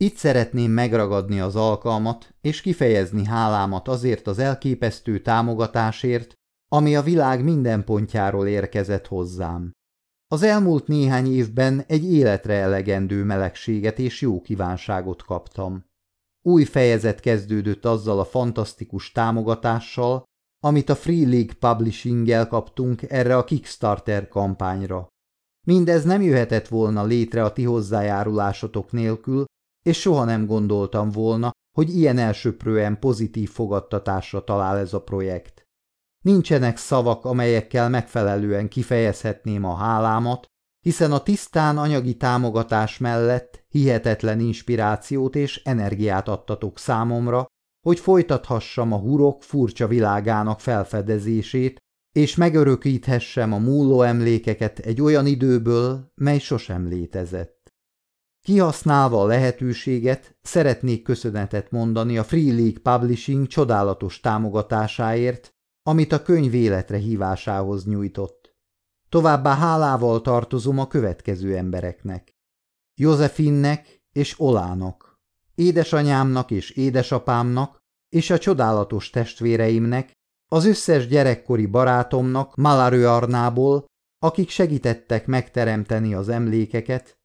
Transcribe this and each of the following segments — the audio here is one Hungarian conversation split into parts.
Itt szeretném megragadni az alkalmat, és kifejezni hálámat azért az elképesztő támogatásért, ami a világ minden pontjáról érkezett hozzám. Az elmúlt néhány évben egy életre elegendő melegséget és jó kívánságot kaptam. Új fejezet kezdődött azzal a fantasztikus támogatással, amit a Free League Publishing-gel kaptunk erre a Kickstarter kampányra. Mindez nem jöhetett volna létre a ti hozzájárulásotok nélkül, és soha nem gondoltam volna, hogy ilyen elsőprően pozitív fogadtatásra talál ez a projekt. Nincsenek szavak, amelyekkel megfelelően kifejezhetném a hálámat, hiszen a tisztán anyagi támogatás mellett hihetetlen inspirációt és energiát adtatok számomra, hogy folytathassam a hurok furcsa világának felfedezését, és megörökíthessem a múló emlékeket egy olyan időből, mely sosem létezett. Kihasználva a lehetőséget, szeretnék köszönetet mondani a Free League Publishing csodálatos támogatásáért, amit a könyv életre hívásához nyújtott. Továbbá hálával tartozom a következő embereknek. Józefinnek és Olának, édesanyámnak és édesapámnak, és a csodálatos testvéreimnek, az összes gyerekkori barátomnak Malarő Arnából, akik segítettek megteremteni az emlékeket,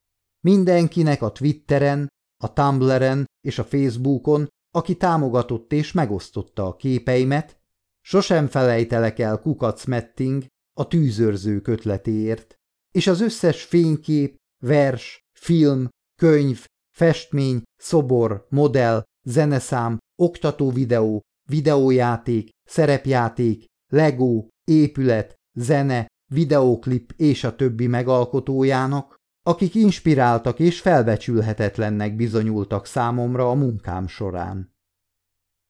Mindenkinek a Twitteren, a Tumbleren és a Facebookon, aki támogatott és megosztotta a képeimet, sosem felejtelek el Kukac Metting a tűzőrző kötletéért, és az összes fénykép, vers, film, könyv, festmény, szobor, modell, zeneszám, oktató videó, videójáték, szerepjáték, legó, épület, zene, videóklip és a többi megalkotójának, akik inspiráltak és felbecsülhetetlennek bizonyultak számomra a munkám során.